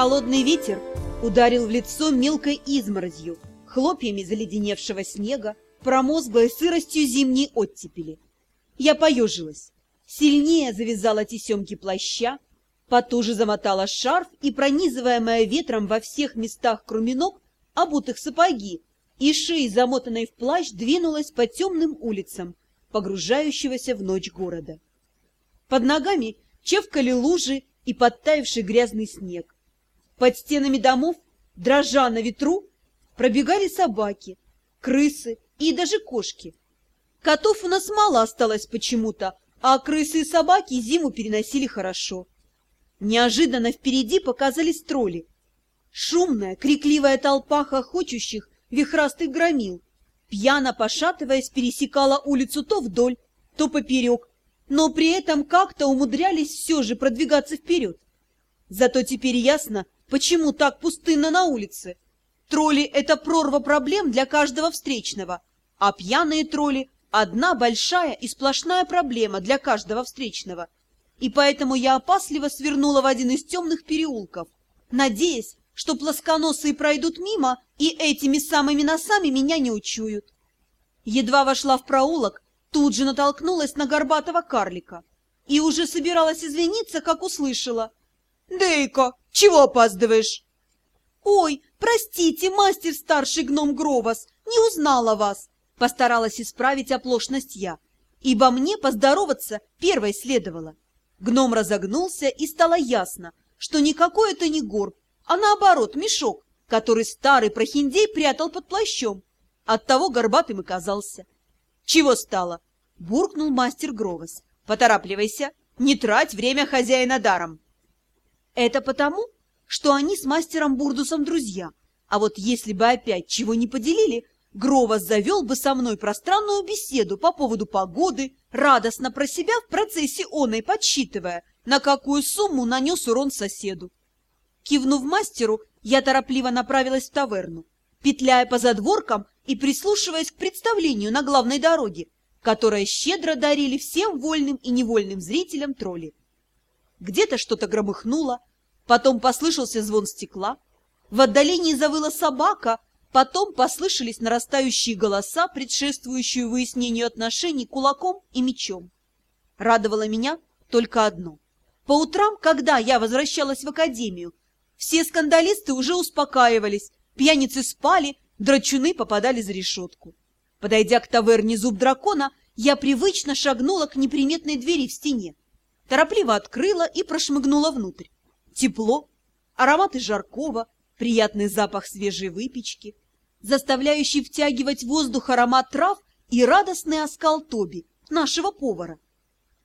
холодный ветер ударил в лицо мелкой изморозью, хлопьями заледеневшего снега, промозглой сыростью зимней оттепели. Я поежилась, сильнее завязала тесемки плаща, потуже замотала шарф и, пронизываемая ветром во всех местах кроме ног, обутых сапоги, и шеей, замотанной в плащ, двинулась по темным улицам, погружающегося в ночь города. Под ногами чевкали лужи и подтаявший грязный снег. Под стенами домов, дрожа на ветру, пробегали собаки, крысы и даже кошки. Котов у нас мало осталось почему-то, а крысы и собаки зиму переносили хорошо. Неожиданно впереди показались тролли. Шумная, крикливая толпа хохочущих, вихрастых громил, пьяно пошатываясь, пересекала улицу то вдоль, то поперек, но при этом как-то умудрялись все же продвигаться вперед. Зато теперь ясно, почему так пустынно на улице. Тролли — это прорва проблем для каждого встречного, а пьяные тролли — одна большая и сплошная проблема для каждого встречного. И поэтому я опасливо свернула в один из темных переулков, надеясь, что плосконосые пройдут мимо и этими самыми носами меня не учуют. Едва вошла в проулок, тут же натолкнулась на горбатого карлика и уже собиралась извиниться, как услышала. «Дейко, чего опаздываешь?» «Ой, простите, мастер старший гном Гровас, не узнала вас!» Постаралась исправить оплошность я, ибо мне поздороваться первой следовало. Гном разогнулся, и стало ясно, что никакой это не горб, а наоборот мешок, который старый прохиндей прятал под плащом. Оттого горбатым и казался. «Чего стало?» — буркнул мастер Гровос. «Поторапливайся, не трать время хозяина даром». Это потому, что они с мастером Бурдусом друзья. А вот если бы опять чего не поделили, Гровос завел бы со мной пространную беседу по поводу погоды, радостно про себя в процессе оной подсчитывая, на какую сумму нанес урон соседу. Кивнув мастеру, я торопливо направилась в таверну, петляя по задворкам и прислушиваясь к представлению на главной дороге, которое щедро дарили всем вольным и невольным зрителям тролли. Где-то что-то громыхнуло, потом послышался звон стекла, в отдалении завыла собака, потом послышались нарастающие голоса, предшествующие выяснению отношений кулаком и мечом. Радовало меня только одно. По утрам, когда я возвращалась в академию, все скандалисты уже успокаивались, пьяницы спали, драчуны попадали за решетку. Подойдя к таверне «Зуб дракона», я привычно шагнула к неприметной двери в стене. Торопливо открыла и прошмыгнула внутрь. Тепло, ароматы жаркого, приятный запах свежей выпечки, заставляющий втягивать воздух аромат трав и радостный оскал Тоби, нашего повара.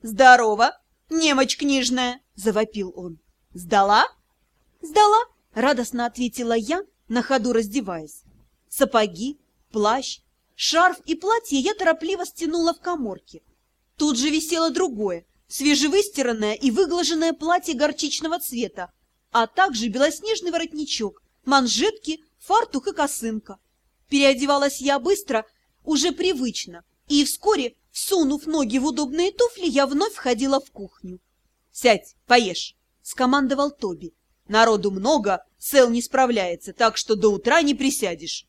«Здорово, немочь книжная!» — завопил он. «Сдала?» «Сдала!» — радостно ответила я, на ходу раздеваясь. Сапоги, плащ, шарф и платье я торопливо стянула в коморке. Тут же висело другое, свежевыстиранное и выглаженное платье горчичного цвета, а также белоснежный воротничок, манжетки, фартук и косынка. Переодевалась я быстро, уже привычно, и вскоре, всунув ноги в удобные туфли, я вновь входила в кухню. «Сядь, поешь!» — скомандовал Тоби. «Народу много, Сел не справляется, так что до утра не присядешь».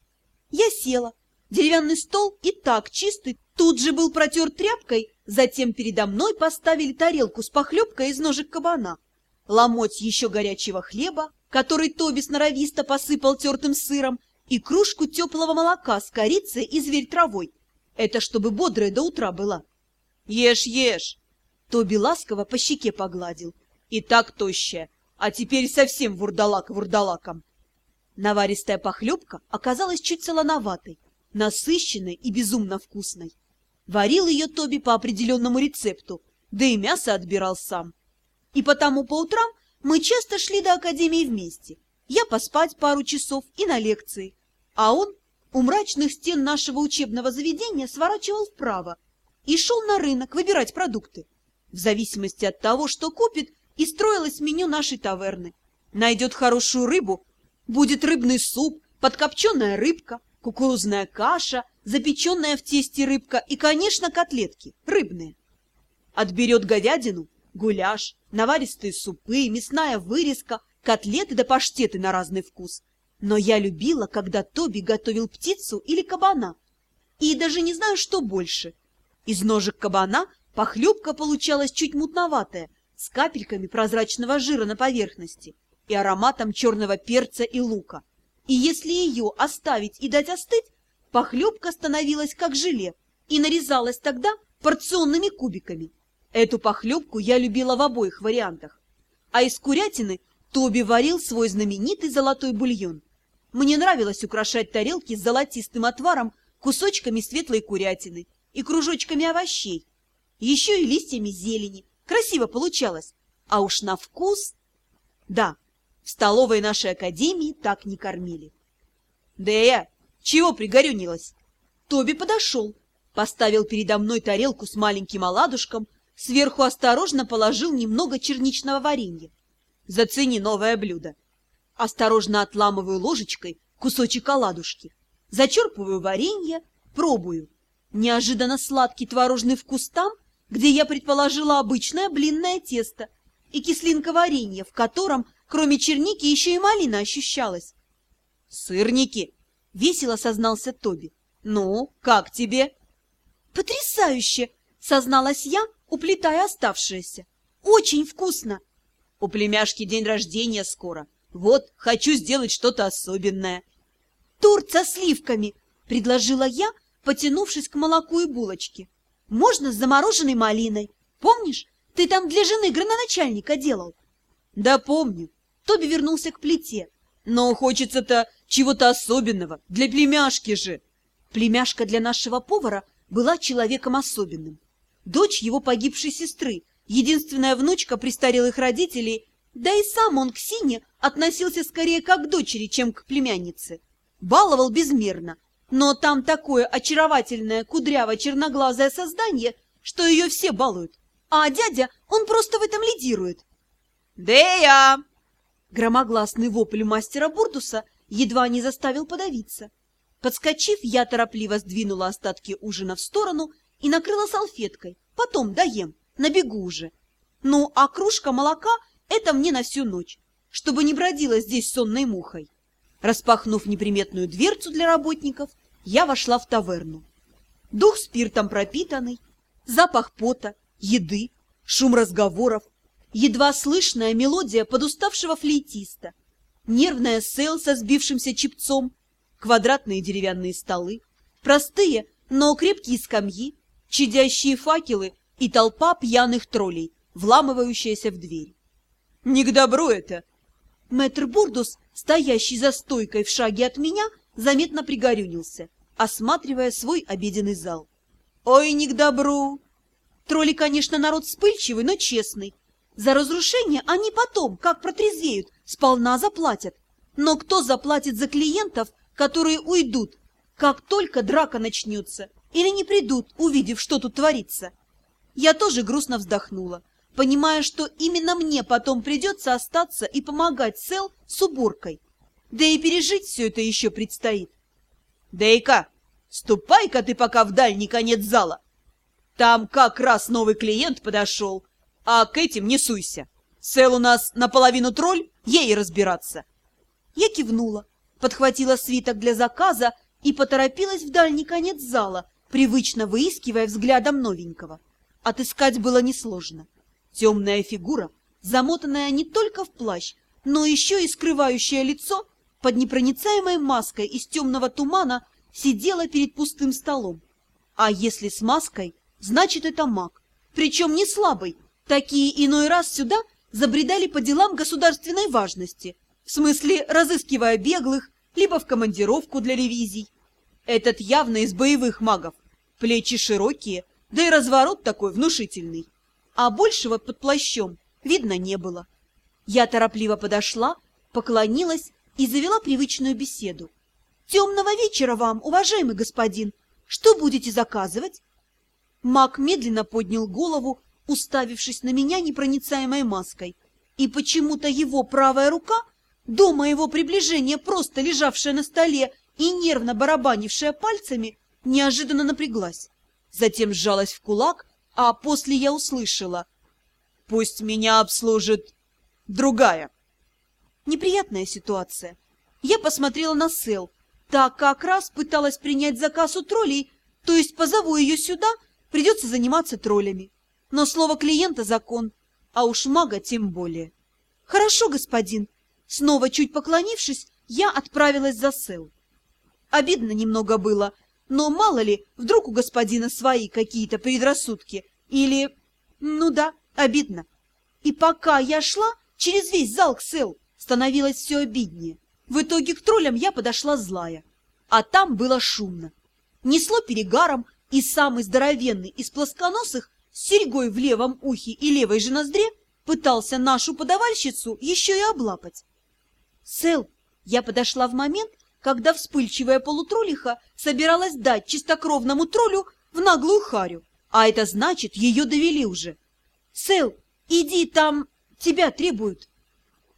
Я села. Деревянный стол и так чистый, тут же был протер тряпкой, затем передо мной поставили тарелку с похлебкой из ножек кабана, ломоть еще горячего хлеба, который Тоби сноровисто посыпал тертым сыром, и кружку теплого молока с корицей и зверь травой. Это чтобы бодрая до утра была. «Ешь, ешь!» Тоби ласково по щеке погладил. «И так тощая, а теперь совсем вурдалак вурдалаком!» Наваристая похлебка оказалась чуть солоноватой, насыщенной и безумно вкусной. Варил ее Тоби по определенному рецепту, да и мясо отбирал сам. И потому по утрам мы часто шли до академии вместе. Я поспать пару часов и на лекции, а он у мрачных стен нашего учебного заведения сворачивал вправо и шел на рынок выбирать продукты. В зависимости от того, что купит, и строилось меню нашей таверны. Найдет хорошую рыбу, Будет рыбный суп, подкопченая рыбка, кукурузная каша, запеченная в тесте рыбка и, конечно, котлетки, рыбные. Отберет говядину, гуляш, наваристые супы, мясная вырезка, котлеты да паштеты на разный вкус. Но я любила, когда Тоби готовил птицу или кабана. И даже не знаю, что больше. Из ножек кабана похлебка получалась чуть мутноватая, с капельками прозрачного жира на поверхности и ароматом черного перца и лука. И если ее оставить и дать остыть, похлебка становилась как желе и нарезалась тогда порционными кубиками. Эту похлебку я любила в обоих вариантах. А из курятины Тоби варил свой знаменитый золотой бульон. Мне нравилось украшать тарелки с золотистым отваром кусочками светлой курятины и кружочками овощей, еще и листьями зелени. Красиво получалось. А уж на вкус... Да, в столовой нашей академии так не кормили. Да я чего пригорюнилась? Тоби подошел, поставил передо мной тарелку с маленьким оладушком, сверху осторожно положил немного черничного варенья. Зацени новое блюдо. Осторожно отламываю ложечкой кусочек оладушки. Зачерпываю варенье, пробую. Неожиданно сладкий творожный вкус там, где я предположила обычное блинное тесто и кислинка варенья, в котором, кроме черники, еще и малина ощущалась. «Сырники!» — весело сознался Тоби. «Ну, как тебе?» «Потрясающе!» — созналась я, уплетая оставшееся. «Очень вкусно!» «У племяшки день рождения скоро. Вот, хочу сделать что-то особенное». «Торт со сливками!» — предложила я, потянувшись к молоку и булочке. «Можно с замороженной малиной. Помнишь, ты там для жены граноначальника делал?» «Да помню». Тоби вернулся к плите. «Но хочется-то чего-то особенного, для племяшки же». Племяшка для нашего повара была человеком особенным. Дочь его погибшей сестры, единственная внучка престарелых родителей, да и сам он к Сине относился скорее как к дочери, чем к племяннице. Баловал безмерно, но там такое очаровательное кудряво-черноглазое создание, что ее все балуют. А дядя, он просто в этом лидирует. «Дея!» Громогласный вопль мастера Бурдуса едва не заставил подавиться. Подскочив, я торопливо сдвинула остатки ужина в сторону и накрыла салфеткой. Потом доем, на бегу уже. Ну, а кружка молока — это мне на всю ночь, чтобы не бродила здесь сонной мухой. Распахнув неприметную дверцу для работников, я вошла в таверну. Дух спиртом пропитанный, запах пота, еды, шум разговоров, едва слышная мелодия подуставшего флейтиста, нервная сел со сбившимся чипцом, квадратные деревянные столы, простые, но крепкие скамьи, чадящие факелы и толпа пьяных троллей, вламывающаяся в дверь. «Не к добру это!» Мэтр Бурдус, стоящий за стойкой в шаге от меня, заметно пригорюнился, осматривая свой обеденный зал. «Ой, не к добру!» Тролли, конечно, народ вспыльчивый, но честный. За разрушение они потом, как протрезвеют, сполна заплатят. Но кто заплатит за клиентов, которые уйдут, как только драка начнется, или не придут, увидев, что тут творится? Я тоже грустно вздохнула, понимая, что именно мне потом придется остаться и помогать Сел с уборкой. Да и пережить все это еще предстоит. Дейка, ступай-ка ты пока в дальний конец зала. Там как раз новый клиент подошел, а к этим не суйся. Сел у нас наполовину тролль, ей разбираться. Я кивнула, подхватила свиток для заказа и поторопилась в дальний конец зала, привычно выискивая взглядом новенького. Отыскать было несложно. Темная фигура, замотанная не только в плащ, но еще и скрывающая лицо, под непроницаемой маской из темного тумана сидела перед пустым столом. А если с маской, значит, это маг. Причем не слабый. Такие иной раз сюда забредали по делам государственной важности, в смысле разыскивая беглых, либо в командировку для ревизий. Этот явно из боевых магов. Плечи широкие, да и разворот такой внушительный. А большего под плащом видно не было. Я торопливо подошла, поклонилась и завела привычную беседу. «Темного вечера вам, уважаемый господин! Что будете заказывать?» Маг медленно поднял голову, уставившись на меня непроницаемой маской, и почему-то его правая рука, до моего приближения просто лежавшая на столе и нервно барабанившая пальцами, неожиданно напряглась. Затем сжалась в кулак, а после я услышала. «Пусть меня обслужит другая». Неприятная ситуация. Я посмотрела на Сэл. Та как раз пыталась принять заказ у троллей, то есть позову ее сюда, придется заниматься троллями. Но слово клиента – закон, а уж мага тем более. Хорошо, господин. Снова чуть поклонившись, я отправилась за Сэл. Обидно немного было, но мало ли, вдруг у господина свои какие-то предрассудки. Или... Ну да, обидно. И пока я шла через весь зал к Сэл, становилось все обиднее. В итоге к троллям я подошла злая, а там было шумно. Несло перегаром, и самый здоровенный из плосконосых с серьгой в левом ухе и левой же ноздре пытался нашу подавальщицу еще и облапать. Сэл, я подошла в момент, когда вспыльчивая полутроллиха собиралась дать чистокровному троллю в наглую харю, а это значит, ее довели уже. Сэл, иди, там тебя требуют.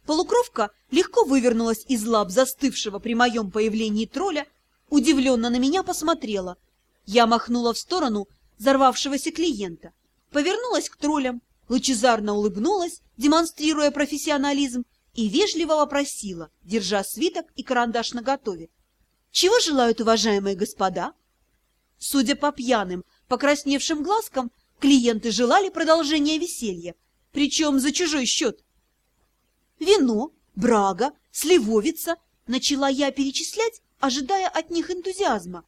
Полукровка легко вывернулась из лап застывшего при моем появлении тролля, удивленно на меня посмотрела. Я махнула в сторону взорвавшегося клиента, повернулась к троллям, лучезарно улыбнулась, демонстрируя профессионализм, и вежливо вопросила, держа свиток и карандаш наготове. «Чего желают уважаемые господа?» Судя по пьяным, покрасневшим глазкам, клиенты желали продолжения веселья, причем за чужой счет. Вино, брага, сливовица, начала я перечислять, ожидая от них энтузиазма.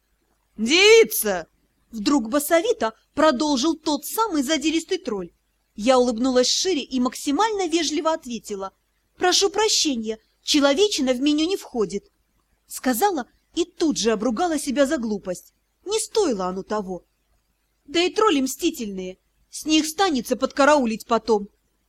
«Девица!» Вдруг басовито продолжил тот самый задиристый тролль. Я улыбнулась шире и максимально вежливо ответила. «Прошу прощения, человечина в меню не входит». Сказала и тут же обругала себя за глупость. Не стоило оно того. Да и тролли мстительные. С них станется подкараулить потом.